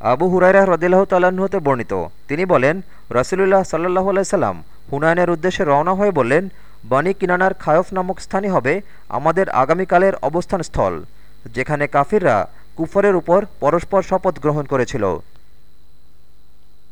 আবু হুরাইরা হ্রদিল্লাহ তাল্লাহতে বর্ণিত। তিনি বলেন, রসুলুল্লাহ সাল্লাহ আলাইসাল্লাম হুনায়নের উদ্দেশ্যে রওনা হয়ে বললেন, বনি কিনানার খায়ফ নামক স্থানই হবে আমাদের আগামীকালের অবস্থান স্থল যেখানে কাফিররা কুফরের উপর পরস্পর শপথ গ্রহণ করেছিল।